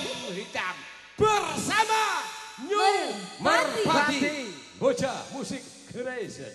Hitam. Bersama New Merpati. Bocah Musik Creation.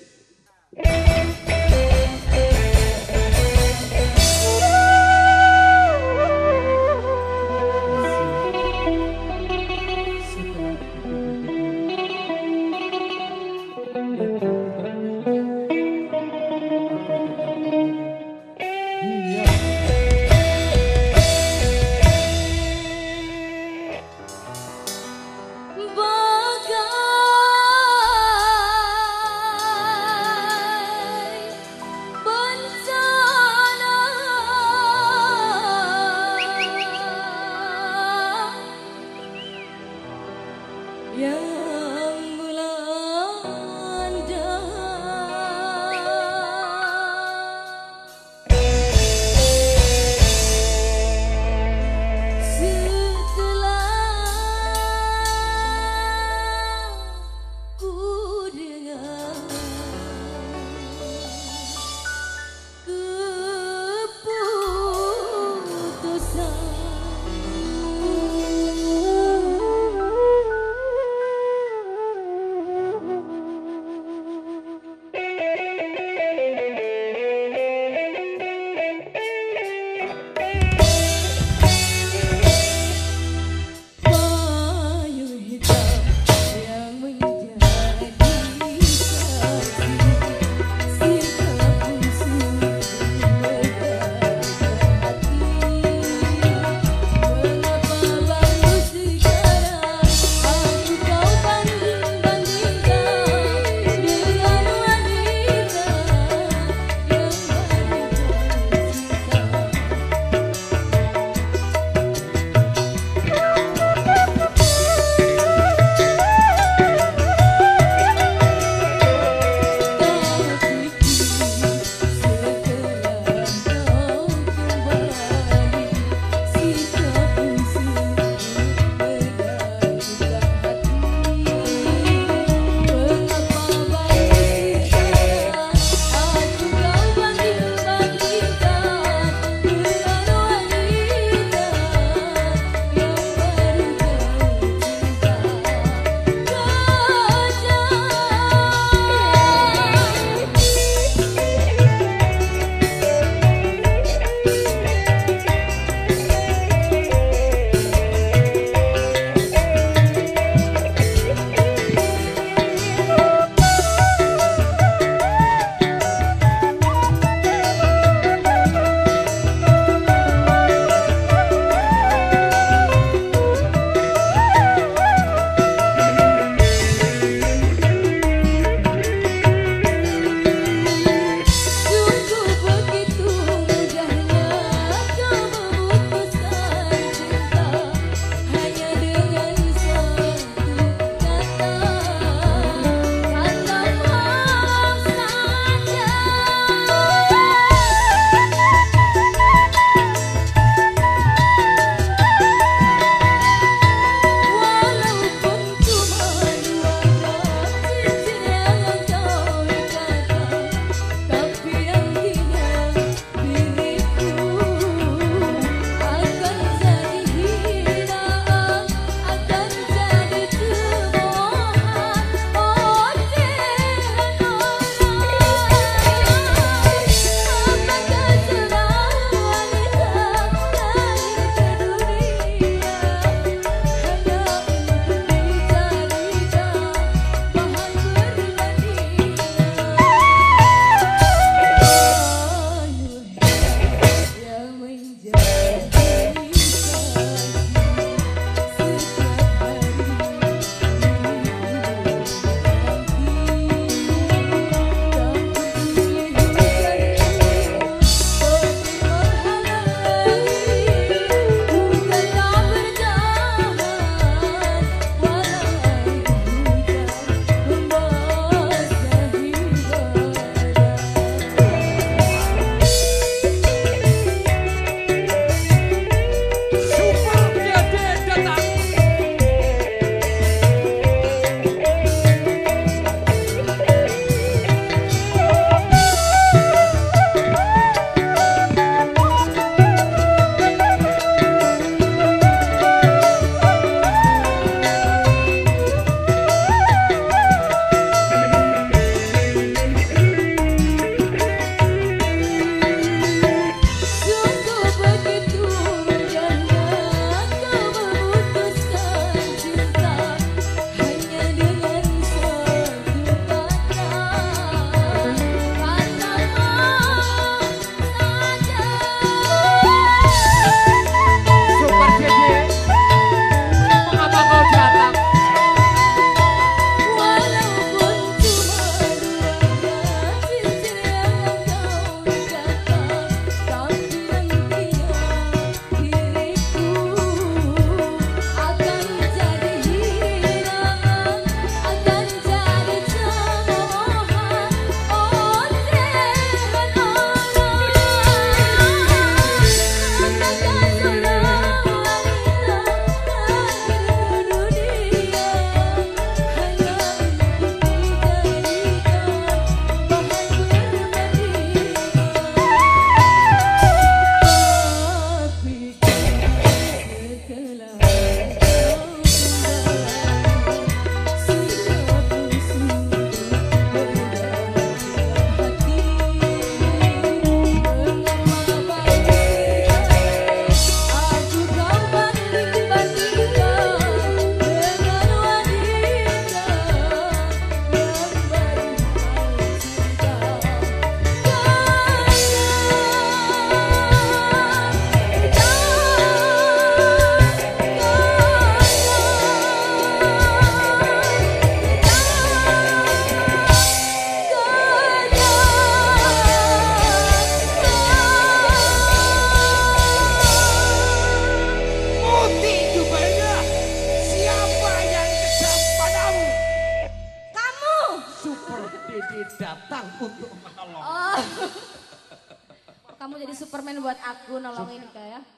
Superman buat aku nolongin kayak.